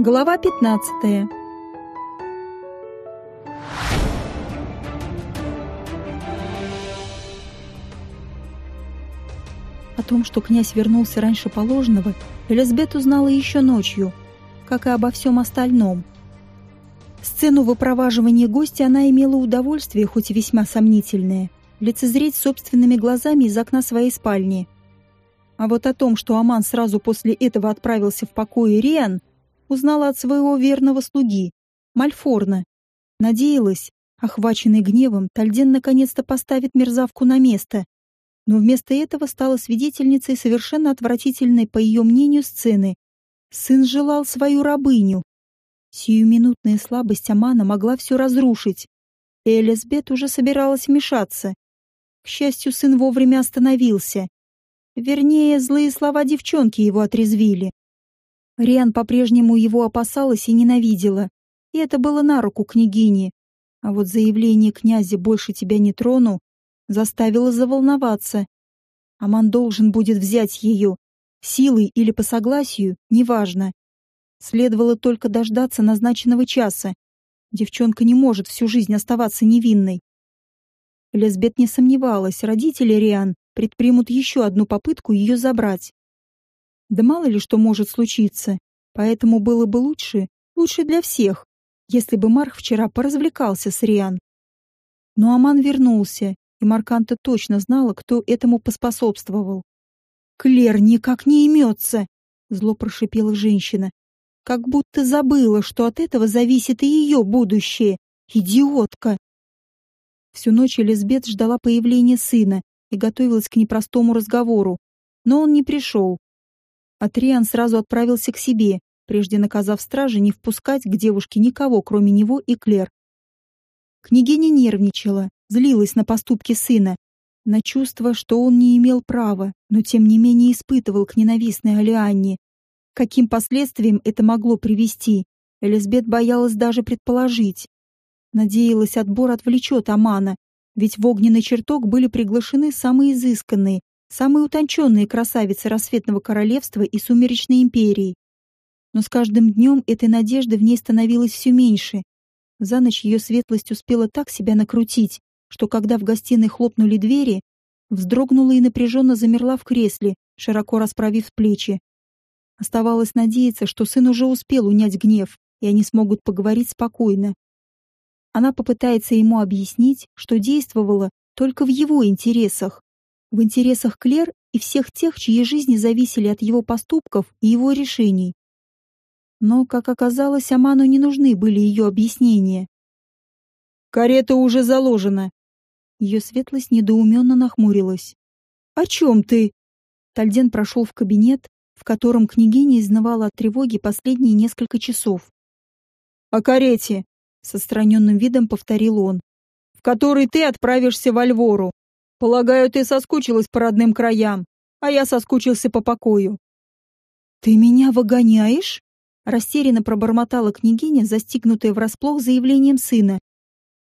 Глава 15. О том, что князь вернулся раньше положенного, Элизабет узнала еще ночью, как и обо всем остальном. Сцену выпроваживания гостя она имела удовольствие, хоть и весьма сомнительное, лицезреть собственными глазами из окна своей спальни. А вот о том, что Аман сразу после этого отправился в покой Риан, узнала от своего верного слуги, Мальфорна. Надеялась, охваченный гневом, Тальден наконец-то поставит мерзавку на место. Но вместо этого стала свидетельницей совершенно отвратительной, по ее мнению, сцены. Сын желал свою рабыню. Сиюминутная слабость Амана могла все разрушить. И уже собиралась вмешаться. К счастью, сын вовремя остановился. Вернее, злые слова девчонки его отрезвили. Риан по-прежнему его опасалась и ненавидела, и это было на руку княгине. А вот заявление князя «больше тебя не трону» заставило заволноваться. Аман должен будет взять ее, силой или по согласию, неважно. Следовало только дождаться назначенного часа. Девчонка не может всю жизнь оставаться невинной. Лесбет не сомневалась, родители Риан предпримут еще одну попытку ее забрать. Да мало ли что может случиться. Поэтому было бы лучше, лучше для всех, если бы Марх вчера поразвлекался с Риан. Но Аман вернулся, и Марканта точно знала, кто этому поспособствовал. «Клер никак не имется!» — зло прошипела женщина. «Как будто забыла, что от этого зависит и ее будущее. Идиотка!» Всю ночь Элизабет ждала появления сына и готовилась к непростому разговору, но он не пришел. Атриан сразу отправился к себе, прежде наказав страже не впускать к девушке никого, кроме него и Клер. Княгиня нервничала, злилась на поступки сына, на чувство, что он не имел права, но тем не менее испытывал к ненавистной Алианне. Каким последствиям это могло привести, Элизабет боялась даже предположить. Надеялась, отбор отвлечет Амана, ведь в огненный чертог были приглашены самые изысканные, самые утонченные красавицы рассветного королевства и сумеречной империи. Но с каждым днем этой надежды в ней становилось все меньше. За ночь ее светлость успела так себя накрутить, что когда в гостиной хлопнули двери, вздрогнула и напряженно замерла в кресле, широко расправив плечи. Оставалось надеяться, что сын уже успел унять гнев, и они смогут поговорить спокойно. Она попытается ему объяснить, что действовала только в его интересах, в интересах Клер и всех тех, чьи жизни зависели от его поступков и его решений. Но, как оказалось, Аману не нужны были ее объяснения. «Карета уже заложена!» Ее светлость недоуменно нахмурилась. «О чем ты?» Тальден прошел в кабинет, в котором княгиня изнывала от тревоги последние несколько часов. «О карете!» — с отстраненным видом повторил он. «В которой ты отправишься в Альвору. Полагаю, ты соскучилась по родным краям, а я соскучился по покою. Ты меня выгоняешь? Растерянно пробормотала княгиня, застигнутая врасплох заявлением сына.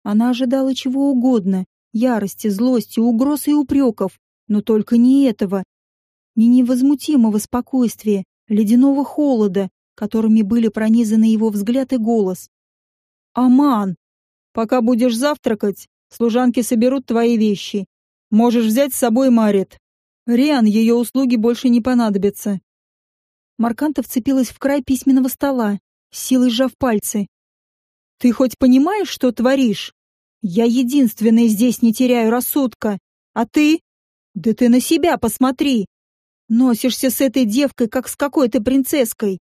Она ожидала чего угодно, ярости, злости, угроз и упреков, но только не этого. Не невозмутимого спокойствия, ледяного холода, которыми были пронизаны его взгляд и голос. «Аман, пока будешь завтракать, служанки соберут твои вещи. Можешь взять с собой Марит. Риан, ее услуги больше не понадобятся. Марканта вцепилась в край письменного стола, силой сжав пальцы. Ты хоть понимаешь, что творишь? Я единственная здесь не теряю рассудка. А ты? Да ты на себя посмотри. Носишься с этой девкой, как с какой-то принцесской.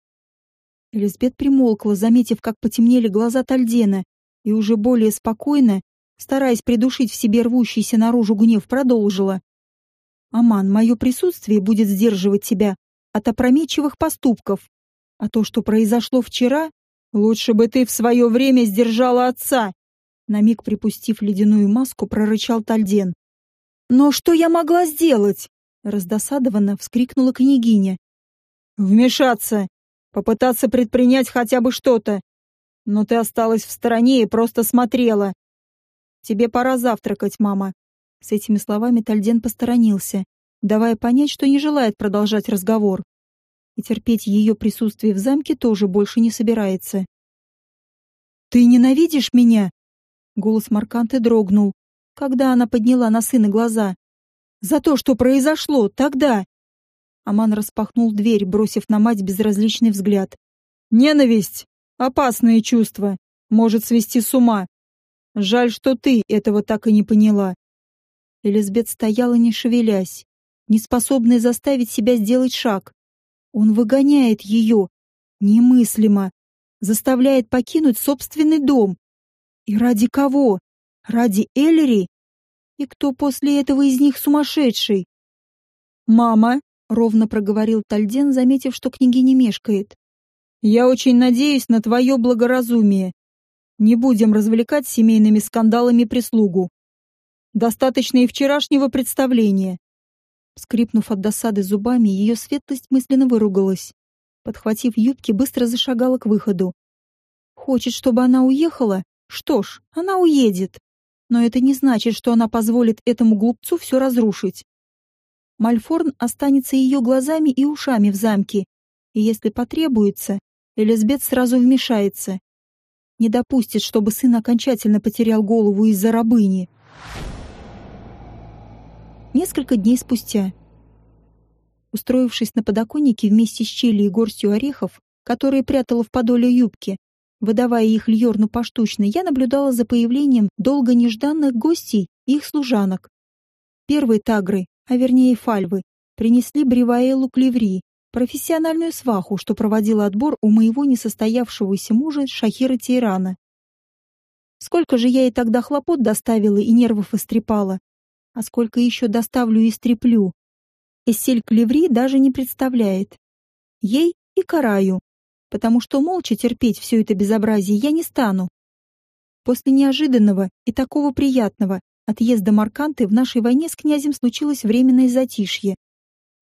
Элизабет примолкла, заметив, как потемнели глаза Тальдена, и уже более спокойно, стараясь придушить в себе рвущийся наружу гнев, продолжила. «Аман, мое присутствие будет сдерживать тебя от опрометчивых поступков. А то, что произошло вчера, лучше бы ты в свое время сдержала отца!» На миг припустив ледяную маску, прорычал Тальден. «Но что я могла сделать?» Раздосадованно вскрикнула княгиня. «Вмешаться! Попытаться предпринять хотя бы что-то! Но ты осталась в стороне и просто смотрела. Тебе пора завтракать, мама. С этими словами Тальден посторонился, давая понять, что не желает продолжать разговор. и терпеть ее присутствие в замке тоже больше не собирается. «Ты ненавидишь меня?» Голос Марканты дрогнул, когда она подняла на сына глаза. «За то, что произошло тогда!» Аман распахнул дверь, бросив на мать безразличный взгляд. «Ненависть! Опасное чувство! Может свести с ума! Жаль, что ты этого так и не поняла!» Элизабет стояла, не шевелясь, не способная заставить себя сделать шаг. Он выгоняет ее. Немыслимо. Заставляет покинуть собственный дом. И ради кого? Ради Эллири? И кто после этого из них сумасшедший? «Мама», — ровно проговорил Тальден, заметив, что княгиня мешкает. «Я очень надеюсь на твое благоразумие. Не будем развлекать семейными скандалами прислугу. Достаточно и вчерашнего представления. Скрипнув от досады зубами, ее светлость мысленно выругалась. Подхватив юбки, быстро зашагала к выходу. Хочет, чтобы она уехала? Что ж, она уедет. Но это не значит, что она позволит этому глупцу все разрушить. Мальфорн останется ее глазами и ушами в замке, и если потребуется, Элизабет сразу вмешается. Не допустит, чтобы сын окончательно потерял голову из-за рабыни. Несколько дней спустя. Устроившись на подоконнике вместе с Чили и горстью орехов, которые прятала в подоле юбки, выдавая их Льорну поштучно, я наблюдала за появлением долго нежданных гостей и их служанок. Первые тагры, а вернее фальвы, принесли Бриваэлу клеври, профессиональную сваху, что проводила отбор у моего несостоявшегося мужа Шахира Тейрана. Сколько же я ей тогда хлопот доставила и нервов истрепала, а сколько еще доставлю и стреплю. Эссель Клеври даже не представляет. Ей и караю, потому что молча терпеть все это безобразие я не стану. После неожиданного и такого приятного отъезда Марканты в нашей войне с князем случилось временное затишье.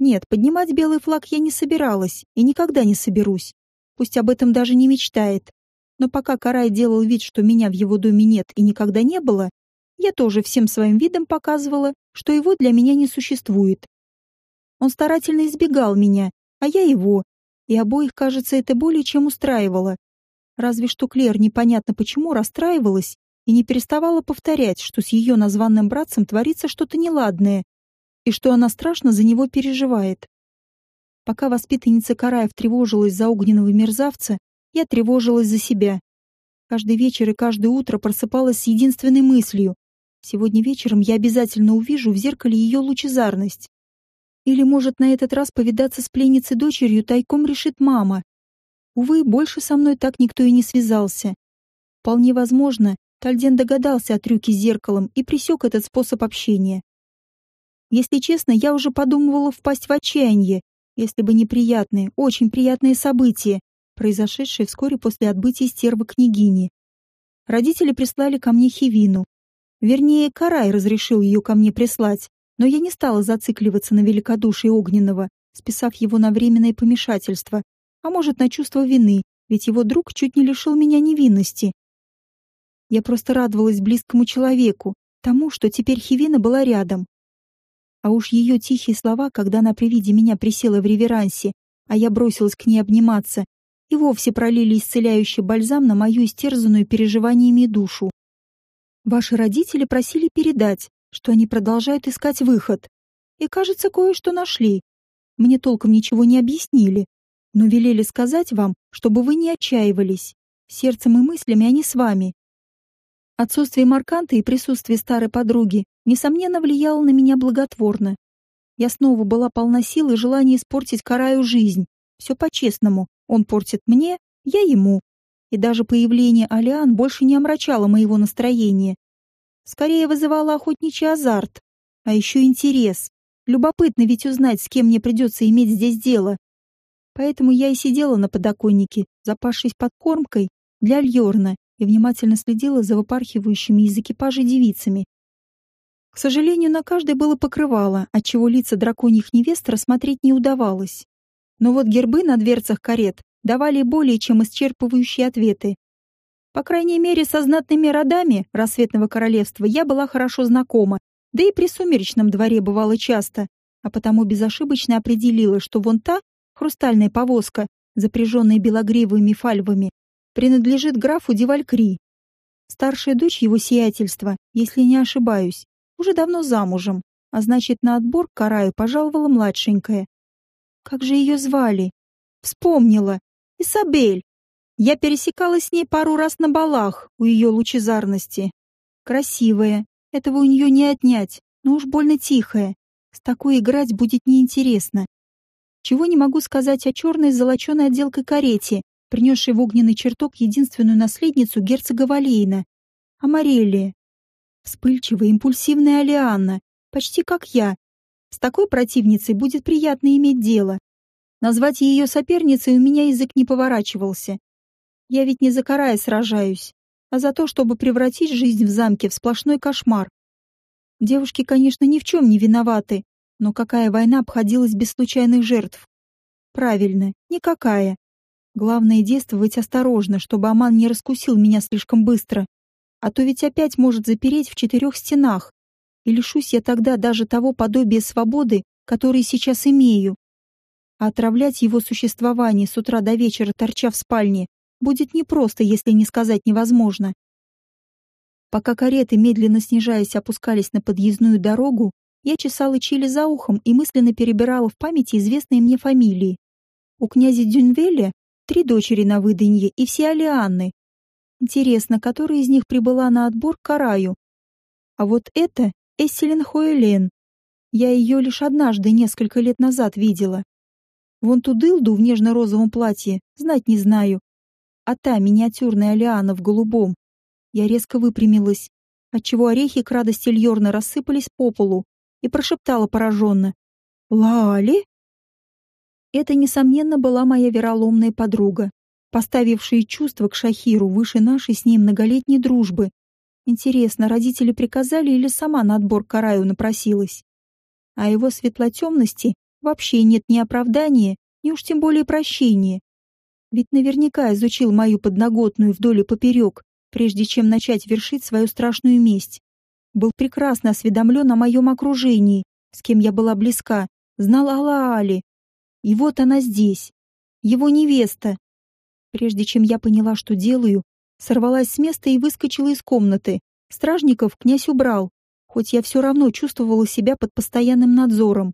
Нет, поднимать белый флаг я не собиралась и никогда не соберусь. Пусть об этом даже не мечтает. Но пока Карай делал вид, что меня в его доме нет и никогда не было, я тоже всем своим видом показывала, что его для меня не существует. Он старательно избегал меня, а я его, и обоих, кажется, это более чем устраивало. Разве что Клер непонятно почему расстраивалась и не переставала повторять, что с ее названным братцем творится что-то неладное, и что она страшно за него переживает. Пока воспитанница Караев тревожилась за огненного мерзавца, я тревожилась за себя. Каждый вечер и каждое утро просыпалась с единственной мыслью Сегодня вечером я обязательно увижу в зеркале ее лучезарность. Или, может, на этот раз повидаться с пленницей дочерью тайком решит мама. Увы, больше со мной так никто и не связался. Вполне возможно, Тальден догадался о трюке с зеркалом и пресек этот способ общения. Если честно, я уже подумывала впасть в отчаяние, если бы неприятные, очень приятные события, произошедшие вскоре после отбытия стервы княгини. Родители прислали ко мне Хивину, Вернее, Карай разрешил ее ко мне прислать, но я не стала зацикливаться на великодушии Огненного, списав его на временное помешательство, а может, на чувство вины, ведь его друг чуть не лишил меня невинности. Я просто радовалась близкому человеку, тому, что теперь Хивина была рядом. А уж ее тихие слова, когда она при виде меня присела в реверансе, а я бросилась к ней обниматься, и вовсе пролили исцеляющий бальзам на мою истерзанную переживаниями душу. Ваши родители просили передать, что они продолжают искать выход. И, кажется, кое-что нашли. Мне толком ничего не объяснили, но велели сказать вам, чтобы вы не отчаивались. Сердцем и мыслями они с вами. Отсутствие Марканта и присутствие старой подруги, несомненно, влияло на меня благотворно. Я снова была полна сил и желания испортить Караю жизнь. Все по-честному. Он портит мне, я ему и даже появление Алиан больше не омрачало моего настроения. Скорее вызывало охотничий азарт, а еще интерес. Любопытно ведь узнать, с кем мне придется иметь здесь дело. Поэтому я и сидела на подоконнике, запавшись подкормкой для Льорна и внимательно следила за выпархивающими из экипажа девицами. К сожалению, на каждой было покрывало, отчего лица драконьих невест рассмотреть не удавалось. Но вот гербы на дверцах карет давали более чем исчерпывающие ответы. По крайней мере, со знатными родами рассветного королевства я была хорошо знакома, да и при сумеречном дворе бывало часто, а потому безошибочно определила, что вон та, хрустальная повозка, запряженная белогривыми фальвами, принадлежит графу Девалькри. Старшая дочь его сиятельства, если не ошибаюсь, уже давно замужем, а значит, на отбор к Караю пожаловала младшенькая. Как же ее звали? Вспомнила. Исабель. Я пересекалась с ней пару раз на балах у ее лучезарности. Красивая, этого у нее не отнять, но уж больно тихая. С такой играть будет неинтересно. Чего не могу сказать о черной с золоченой отделкой карете, принесшей в огненный чертог единственную наследницу герцога Валейна, Амарелия. Вспыльчивая, импульсивная Алианна, почти как я. С такой противницей будет приятно иметь дело. Назвать ее соперницей у меня язык не поворачивался. Я ведь не за Карая сражаюсь, а за то, чтобы превратить жизнь в замке в сплошной кошмар. Девушки, конечно, ни в чем не виноваты, но какая война обходилась без случайных жертв? Правильно, никакая. Главное действовать осторожно, чтобы Аман не раскусил меня слишком быстро. А то ведь опять может запереть в четырех стенах. И лишусь я тогда даже того подобия свободы, который сейчас имею. А отравлять его существование с утра до вечера, торча в спальне, будет непросто, если не сказать невозможно. Пока кареты, медленно снижаясь, опускались на подъездную дорогу, я чесала чили за ухом и мысленно перебирала в памяти известные мне фамилии. У князя Дюнвеля три дочери на выданье и все Алианны. Интересно, которая из них прибыла на отбор к Караю? А вот это Эсселин Хоэлен. Я ее лишь однажды несколько лет назад видела. Вон ту дылду в нежно-розовом платье, знать не знаю. А та миниатюрная Алиана в голубом. Я резко выпрямилась, отчего орехи к радости Льорна рассыпались по полу, и прошептала пораженно. «Лали?» Это, несомненно, была моя вероломная подруга, поставившая чувства к Шахиру выше нашей с ней многолетней дружбы. Интересно, родители приказали или сама на отбор Караю напросилась? А его светлотемности вообще нет ни оправдания, ни уж тем более прощения. Ведь наверняка изучил мою подноготную вдоль и поперек, прежде чем начать вершить свою страшную месть был прекрасно осведомлен о моем окружении, с кем я была близка, знал о Лаале. И вот она здесь, его невеста. Прежде чем я поняла, что делаю, сорвалась с места и выскочила из комнаты. Стражников князь убрал, хоть я все равно чувствовала себя под постоянным надзором.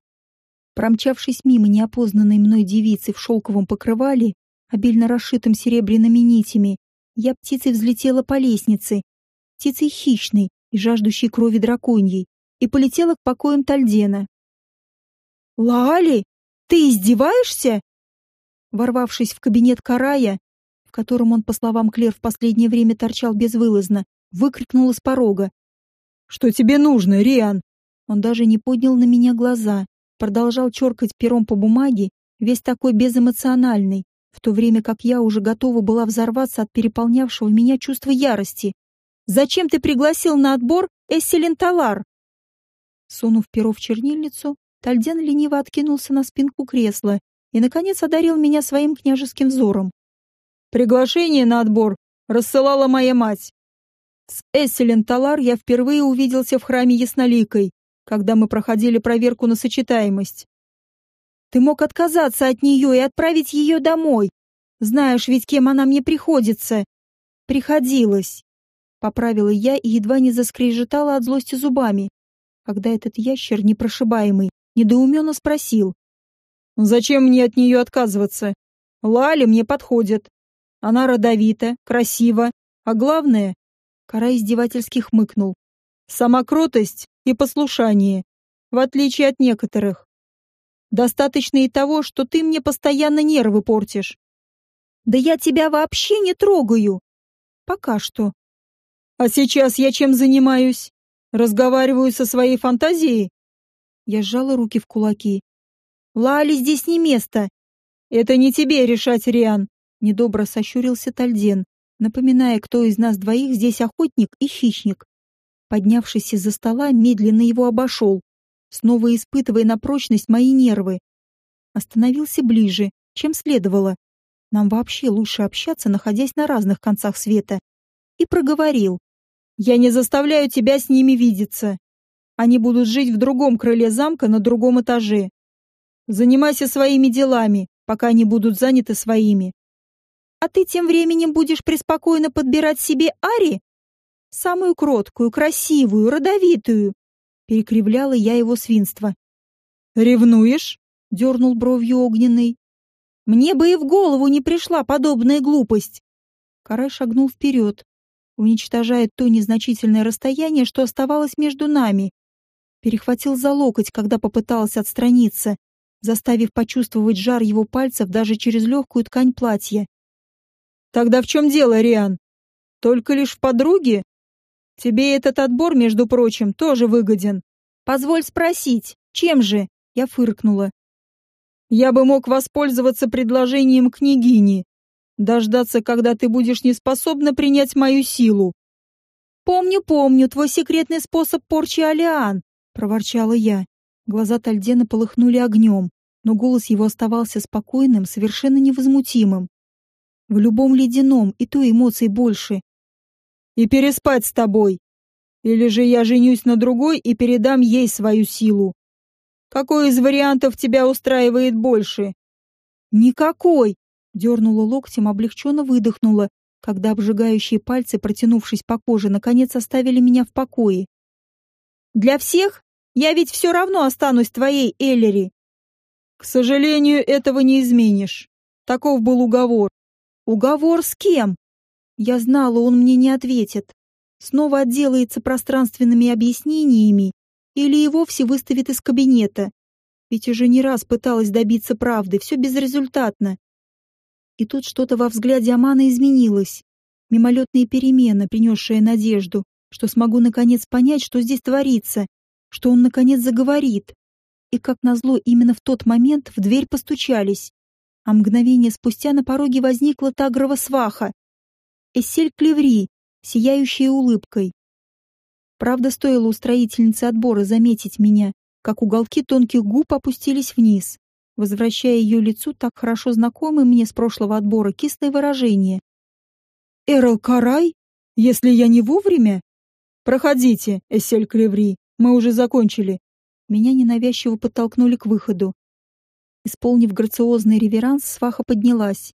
Промчавшись мимо неопознанной мной девицы в шелковом покрывале, обильно расшитым серебряными нитями, я птицей взлетела по лестнице, птицей хищной, и жаждущей крови драконьей, и полетела к покоям Тальдена. «Лали, ты издеваешься?» Ворвавшись в кабинет Карая, котором он, по словам Клер, в последнее время торчал безвылазно, выкрикнула с порога. «Что тебе нужно, Риан?» Он даже не поднял на меня глаза, продолжал черкать пером по бумаге, весь такой безэмоциональный, в то время как я уже готова была взорваться от переполнявшего меня чувства ярости. Зачем ты пригласил на отбор Эсселин Талар?» Сунув перо в чернильницу, Тальден лениво откинулся на спинку кресла и, наконец, одарил меня своим княжеским взором. «Приглашение на отбор рассылала моя мать. С Эсселин Талар я впервые увиделся в храме Ясноликой, когда мы проходили проверку на сочетаемость. Ты мог отказаться от нее и отправить ее домой. Знаешь ведь, кем она мне приходится. Приходилось. Поправила я и едва не заскрежетала от злости зубами, когда этот ящер непрошибаемый недоуменно спросил. «Зачем мне от нее отказываться? Лали мне подходит. Она родовита, красива, а главное...» Кара издевательски хмыкнул. «Сама кротость и послушание, в отличие от некоторых. Достаточно и того, что ты мне постоянно нервы портишь. Да я тебя вообще не трогаю. Пока что. А сейчас я чем занимаюсь? Разговариваю со своей фантазией? Я сжала руки в кулаки. Лали здесь не место. Это не тебе решать, Риан. Недобро сощурился Тальден, напоминая, кто из нас двоих здесь охотник и хищник. Поднявшись из-за стола, медленно его обошел, снова испытывая на прочность мои нервы. Остановился ближе, чем следовало. Нам вообще лучше общаться, находясь на разных концах света. И проговорил. Я не заставляю тебя с ними видеться. Они будут жить в другом крыле замка на другом этаже. Занимайся своими делами, пока они будут заняты своими. А ты тем временем будешь преспокойно подбирать себе Ари? Самую кроткую, красивую, родовитую. Перекривляла я его свинство. «Ревнуешь?» — дернул бровью огненный. «Мне бы и в голову не пришла подобная глупость!» Карай шагнул вперед, уничтожая то незначительное расстояние, что оставалось между нами. Перехватил за локоть, когда попытался отстраниться, заставив почувствовать жар его пальцев даже через легкую ткань платья. «Тогда в чем дело, Риан? Только лишь в подруге? Тебе этот отбор, между прочим, тоже выгоден. Позволь спросить, чем же?» Я фыркнула. «Я бы мог воспользоваться предложением княгини, дождаться, когда ты будешь неспособна принять мою силу». «Помню, помню, твой секретный способ порчи Алиан», — проворчала я. Глаза Тальдена полыхнули огнем, но голос его оставался спокойным, совершенно невозмутимым. В любом ледяном и то эмоций больше. «И переспать с тобой! Или же я женюсь на другой и передам ей свою силу!» Какой из вариантов тебя устраивает больше? Никакой, дернула локтем, облегченно выдохнула, когда обжигающие пальцы, протянувшись по коже, наконец оставили меня в покое. Для всех? Я ведь все равно останусь твоей, Эллери. К сожалению, этого не изменишь. Таков был уговор. Уговор с кем? Я знала, он мне не ответит. Снова отделается пространственными объяснениями или и вовсе выставит из кабинета. Ведь уже не раз пыталась добиться правды, все безрезультатно. И тут что-то во взгляде Амана изменилось. Мимолетная перемена, принесшая надежду, что смогу наконец понять, что здесь творится, что он наконец заговорит. И как назло, именно в тот момент в дверь постучались, а мгновение спустя на пороге возникла Тагрова сваха. Эссель Клеври, сияющая улыбкой. Правда, стоило устроительнице отбора заметить меня, как уголки тонких губ опустились вниз, возвращая ее лицу так хорошо знакомое мне с прошлого отбора кислое выражение. «Эрл Карай? Если я не вовремя?» «Проходите, Эсель Клеври, мы уже закончили». Меня ненавязчиво подтолкнули к выходу. Исполнив грациозный реверанс, сваха поднялась.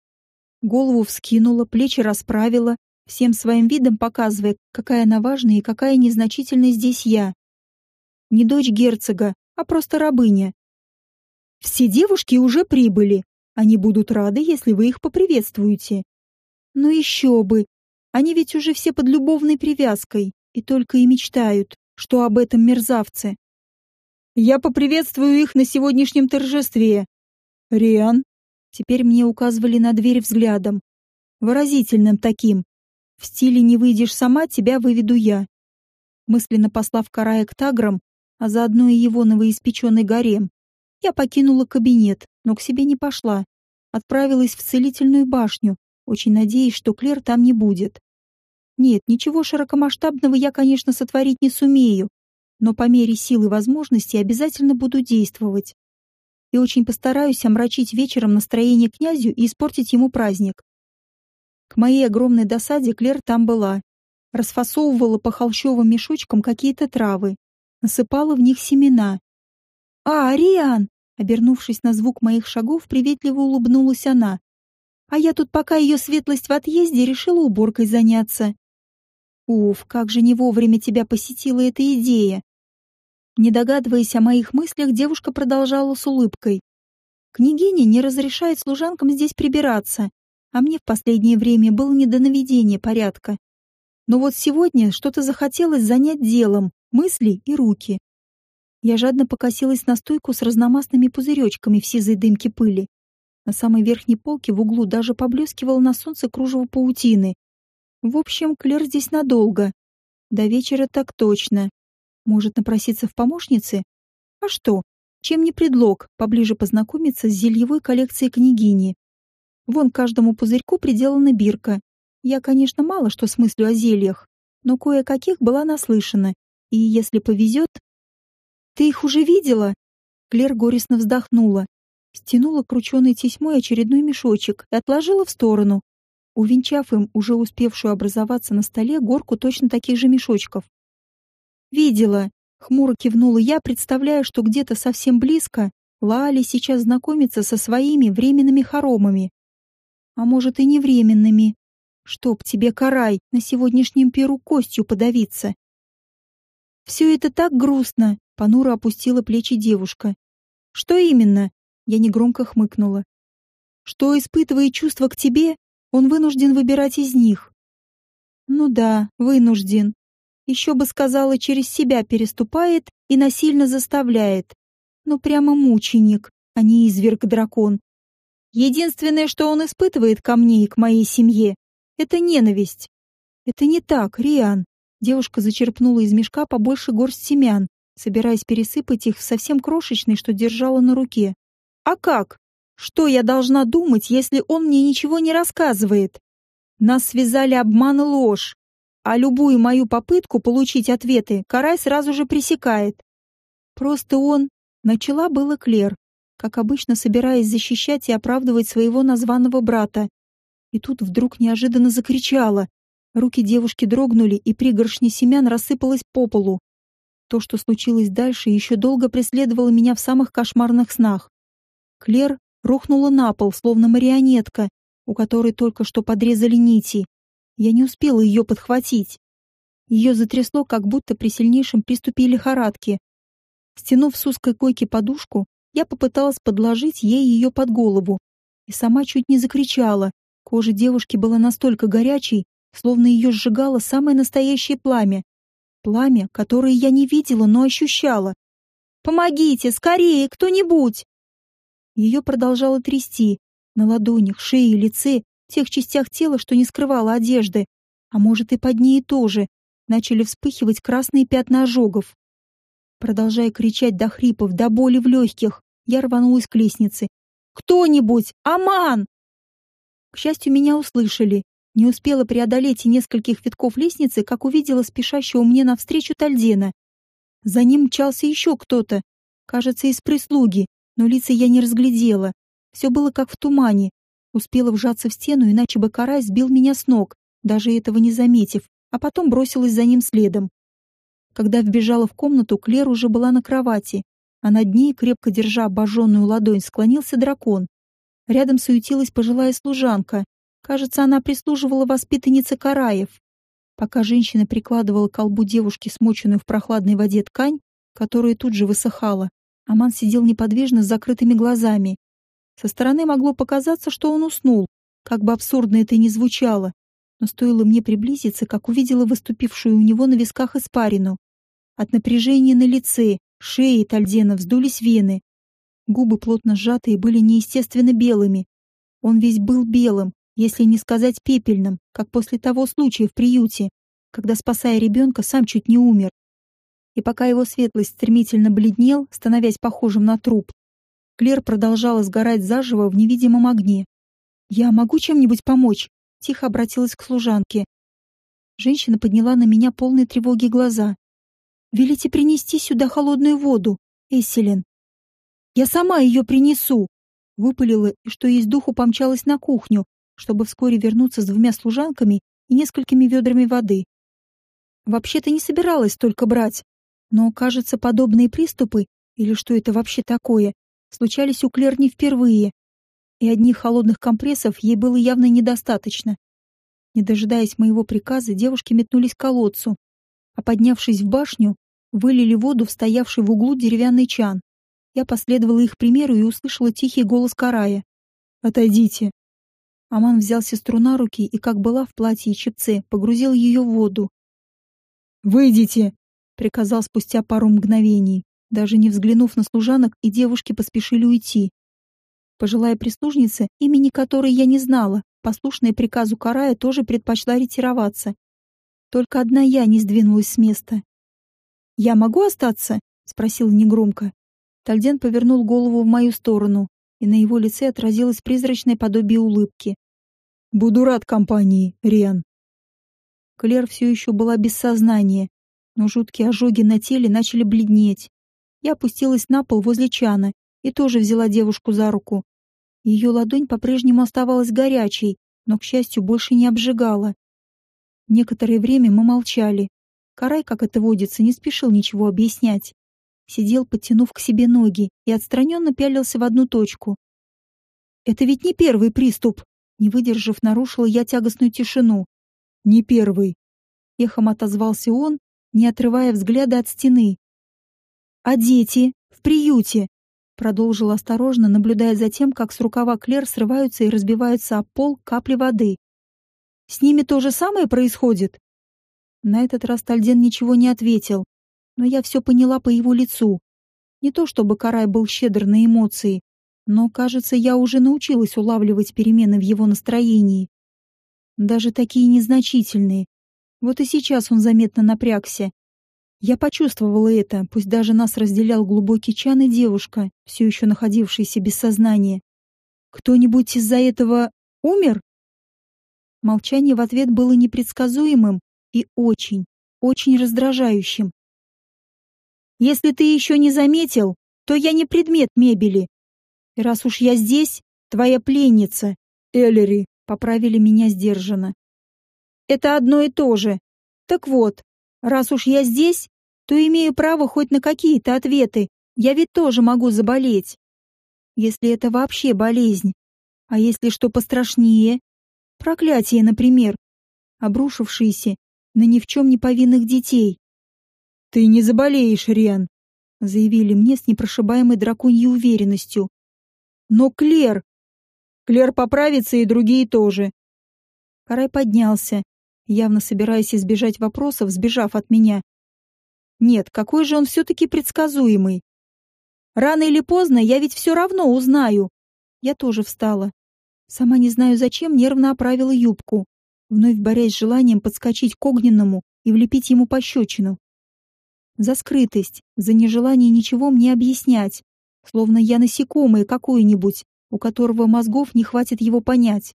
Голову вскинула, плечи расправила, всем своим видом показывая, какая она важная и какая незначительная здесь я. Не дочь герцога, а просто рабыня. Все девушки уже прибыли. Они будут рады, если вы их поприветствуете. Но еще бы. Они ведь уже все под любовной привязкой и только и мечтают, что об этом мерзавце. Я поприветствую их на сегодняшнем торжестве. Риан. Теперь мне указывали на дверь взглядом. Выразительным таким, в стиле «не выйдешь сама, тебя выведу я». Мысленно послав Карая к таграм, а заодно и его новоиспеченный гарем, я покинула кабинет, но к себе не пошла. Отправилась в целительную башню, очень надеясь, что Клер там не будет. Нет, ничего широкомасштабного я, конечно, сотворить не сумею, но по мере сил и возможностей обязательно буду действовать. И очень постараюсь омрачить вечером настроение князю и испортить ему праздник. К моей огромной досаде Клер там была. Расфасовывала по холщовым мешочкам какие-то травы. Насыпала в них семена. «А, Ариан!» Обернувшись на звук моих шагов, приветливо улыбнулась она. «А я тут, пока ее светлость в отъезде, решила уборкой заняться». «Уф, как же не вовремя тебя посетила эта идея!» Не догадываясь о моих мыслях, девушка продолжала с улыбкой. «Княгиня не разрешает служанкам здесь прибираться, а мне в последнее время было не до наведения порядка. Но вот сегодня что-то захотелось занять делом, мысли и руки. Я жадно покосилась на стойку с разномастными пузыречками в сизой дымке пыли. На самой верхней полке в углу даже поблескивало на солнце кружево паутины. В общем, Клер здесь надолго. До вечера так точно. Может напроситься в помощницы? А что? Чем не предлог поближе познакомиться с зельевой коллекцией княгини? Вон каждому пузырьку приделана бирка. Я, конечно, мало что смыслю о зельях, но кое-каких была наслышана. И если повезет... Ты их уже видела? Клер горестно вздохнула. Стянула крученой тесьмой очередной мешочек и отложила в сторону, увенчав им уже успевшую образоваться на столе горку точно таких же мешочков. «Видела», — хмуро кивнула я, представляя, что где-то совсем близко Лали сейчас знакомится со своими временными хоромами. А может и не временными. Чтоб тебе, карай, на сегодняшнем перу костью подавиться. Все это так грустно, понуро опустила плечи девушка. Что именно? Я негромко хмыкнула. Что, испытывая чувства к тебе, он вынужден выбирать из них. Ну да, вынужден. Еще бы сказала, через себя переступает и насильно заставляет. Ну прямо мученик, а не изверг-дракон. Единственное, что он испытывает ко мне и к моей семье, это ненависть. Это не так, Риан. Девушка зачерпнула из мешка побольше горсть семян, собираясь пересыпать их в совсем крошечный, что держала на руке. А как? Что я должна думать, если он мне ничего не рассказывает? Нас связали обман и ложь, а любую мою попытку получить ответы Карай сразу же пресекает. Просто он Начала было Клер, как обычно собираясь защищать и оправдывать своего названного брата. И тут вдруг неожиданно закричала. Руки девушки дрогнули, и пригоршня семян рассыпалась по полу. То, что случилось дальше, еще долго преследовало меня в самых кошмарных снах. Клер рухнула на пол, словно марионетка, у которой только что подрезали нити. Я не успела ее подхватить. Ее затрясло, как будто при сильнейшем приступе лихорадки. Стянув с узкой койки подушку, я попыталась подложить ей ее под голову и сама чуть не закричала. Кожа девушки была настолько горячей, словно ее сжигало самое настоящее пламя. Пламя, которое я не видела, но ощущала. «Помогите! Скорее! Кто-нибудь!» Ее продолжало трясти. На ладонях, шее, лице, тех частях тела, что не скрывала одежды. А может, и под ней тоже. Начали вспыхивать красные пятна ожогов. Продолжая кричать до хрипов, до боли в легких, я рванулась к лестнице. «Кто-нибудь! Аман!» К счастью, меня услышали. Не успела преодолеть и нескольких витков лестницы, как увидела спешащего мне навстречу Тальдена. За ним мчался еще кто-то, кажется, из прислуги, но лица я не разглядела. Все было как в тумане. Успела вжаться в стену, иначе бы карась сбил меня с ног, даже этого не заметив, а потом бросилась за ним следом. Когда вбежала в комнату, Клер уже была на кровати, а над ней, крепко держа обожженную ладонь, склонился дракон. Рядом суетилась пожилая служанка. Кажется, она прислуживала воспитаннице Караев. Пока женщина прикладывала к колбу девушки смоченную в прохладной воде ткань, которая тут же высыхала, Аман сидел неподвижно с закрытыми глазами. Со стороны могло показаться, что он уснул, как бы абсурдно это ни звучало, но стоило мне приблизиться, как увидела выступившую у него на висках испарину. От напряжения на лице, шее Тальдена вздулись вены. Губы плотно сжатые были неестественно белыми. Он весь был белым, если не сказать пепельным, как после того случая в приюте, когда, спасая ребенка, сам чуть не умер. И пока его светлость стремительно бледнел, становясь похожим на труп, Клер продолжала сгорать заживо в невидимом огне. «Я могу чем-нибудь помочь?» — тихо обратилась к служанке. Женщина подняла на меня полные тревоги глаза. Велите принести сюда холодную воду, Эсселин. Я сама ее принесу, выпалила и что есть духу помчалась на кухню, чтобы вскоре вернуться с двумя служанками и несколькими ведрами воды. Вообще-то не собиралась только брать, но, кажется, подобные приступы, или что это вообще такое, случались у Клер не впервые, и одних холодных компрессов ей было явно недостаточно. Не дожидаясь моего приказа, девушки метнулись к колодцу, а поднявшись в башню, вылили воду в стоявший в углу деревянный чан. Я последовала их примеру и услышала тихий голос Карая. «Отойдите!» Аман взял сестру на руки и, как была в платье и чепце, погрузил ее в воду. «Выйдите!» — приказал спустя пару мгновений. Даже не взглянув на служанок, и девушки поспешили уйти. Пожилая прислужница, имени которой я не знала, послушная приказу Карая, тоже предпочла ретироваться только одна я не сдвинулась с места. «Я могу остаться?» — спросил негромко. Тальден повернул голову в мою сторону, и на его лице отразилось призрачное подобие улыбки. «Буду рад компании, Риан». Клер все еще была без сознания, но жуткие ожоги на теле начали бледнеть. Я опустилась на пол возле чана и тоже взяла девушку за руку. Ее ладонь по-прежнему оставалась горячей, но, к счастью, больше не обжигала. Некоторое время мы молчали. Карай, как это водится, не спешил ничего объяснять. сидел, подтянув к себе ноги, и отстраненно пялился в одну точку. «Это ведь не первый приступ!» Не выдержав, нарушила я тягостную тишину. «Не первый!» Эхом отозвался он, не отрывая взгляда от стены. «А дети? В приюте?» Продолжил осторожно, наблюдая за тем, как с рукава Клер срываются и разбиваются об пол капли воды. «С ними то же самое происходит?» На этот раз Тальден ничего не ответил, но я все поняла по его лицу. Не то чтобы Карай был щедр на эмоции, но, кажется, я уже научилась улавливать перемены в его настроении. Даже такие незначительные. Вот и сейчас он заметно напрягся. Я почувствовала это, пусть даже нас разделял глубокий чан и девушка, все еще находившаяся без сознания. Кто-нибудь из-за этого умер? Молчание в ответ было непредсказуемым и очень, очень раздражающим. Если ты еще не заметил, то я не предмет мебели. Раз уж я здесь, твоя пленница, Эллери, поправили меня сдержанно. Это одно и то же. Так вот, раз уж я здесь, то имею право хоть на какие-то ответы. Я ведь тоже могу заболеть. Если это вообще болезнь. А если что пострашнее? Проклятие, например, обрушившееся на ни в чем не повинных детей. «Ты не заболеешь, Риан», — заявили мне с непрошибаемой драконьей уверенностью. «Но Клер...» «Клер поправится, и другие тоже». Карай поднялся, явно собираясь избежать вопросов, сбежав от меня. Нет, какой же он все-таки предсказуемый. Рано или поздно я ведь все равно узнаю. Я тоже встала. Сама не знаю зачем, нервно оправила юбку, вновь борясь с желанием подскочить к огненному и влепить ему пощечину. За скрытость, за нежелание ничего мне объяснять, словно я насекомое какое-нибудь, у которого мозгов не хватит его понять.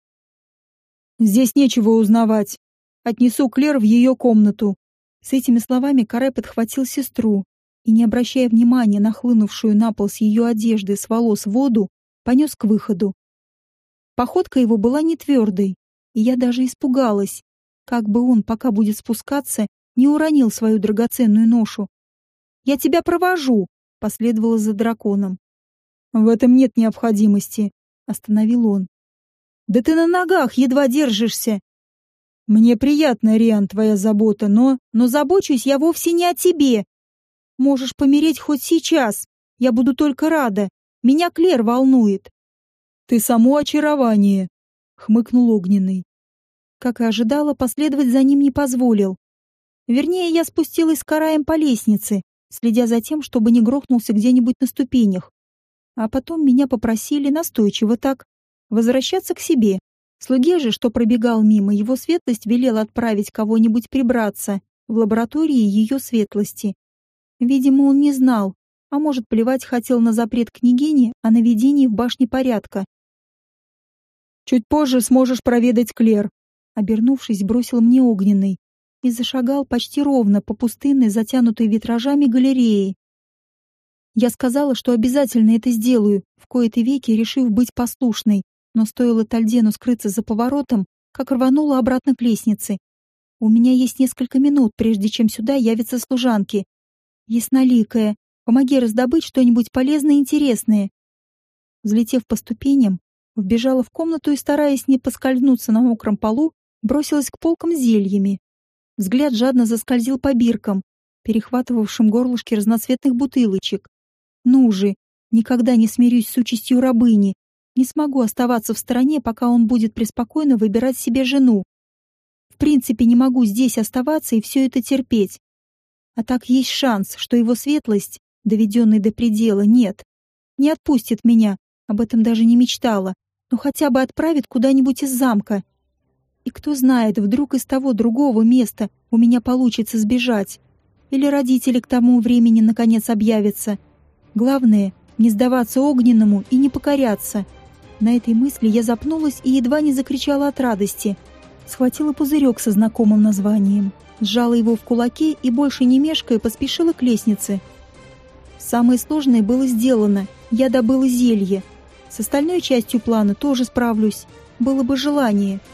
«Здесь нечего узнавать. Отнесу Клер в ее комнату». С этими словами Карай подхватил сестру и, не обращая внимания на хлынувшую на пол с ее одежды с волос воду, понес к выходу. Походка его была не твердой, и я даже испугалась, как бы он, пока будет спускаться, не уронил свою драгоценную ношу. «Я тебя провожу!» — последовала за драконом. «В этом нет необходимости», — остановил он. «Да ты на ногах едва держишься!» «Мне приятна, Риан, твоя забота, но... Но забочусь я вовсе не о тебе. Можешь помереть хоть сейчас. Я буду только рада. Меня Клер волнует». «Ты само очарование», — хмыкнул Огненный. Как и ожидала, последовать за ним не позволил. Вернее, я спустилась с караем по лестнице, следя за тем, чтобы не грохнулся где-нибудь на ступенях. А потом меня попросили настойчиво так возвращаться к себе. Слуге же, что пробегал мимо, его светлость велел отправить кого-нибудь прибраться в лаборатории ее светлости. Видимо, он не знал, а может, плевать хотел на запрет княгини о наведении в башне порядка. «Чуть позже сможешь проведать Клер», — обернувшись, бросил мне огненный и зашагал почти ровно по пустынной, затянутой витражами галереи. Я сказала, что обязательно это сделаю, в кои-то веки решив быть послушной, но стоило Тальдену скрыться за поворотом, как рванула обратно к лестнице. У меня есть несколько минут, прежде чем сюда явятся служанки. Ясноликая, помоги раздобыть что-нибудь полезное и интересное. Взлетев по ступеням, вбежала в комнату и, стараясь не поскользнуться на мокром полу, бросилась к полкам с зельями. Взгляд жадно заскользил по биркам, перехватывавшим горлышки разноцветных бутылочек. Ну же, никогда не смирюсь с участью рабыни. Не смогу оставаться в стороне, пока он будет преспокойно выбирать себе жену. В принципе, не могу здесь оставаться и все это терпеть. А так есть шанс, что его светлость, доведенный до предела, нет. Не отпустит меня, об этом даже не мечтала, но хотя бы отправит куда-нибудь из замка. И кто знает, вдруг из того другого места у меня получится сбежать. Или родители к тому времени наконец объявятся. Главное — не сдаваться огненному и не покоряться. На этой мысли я запнулась и едва не закричала от радости. Схватила пузырек со знакомым названием, сжала его в кулаке и, больше не мешкая, поспешила к лестнице. Самое сложное было сделано. Я добыла зелье. С остальной частью плана тоже справлюсь. Было бы желание —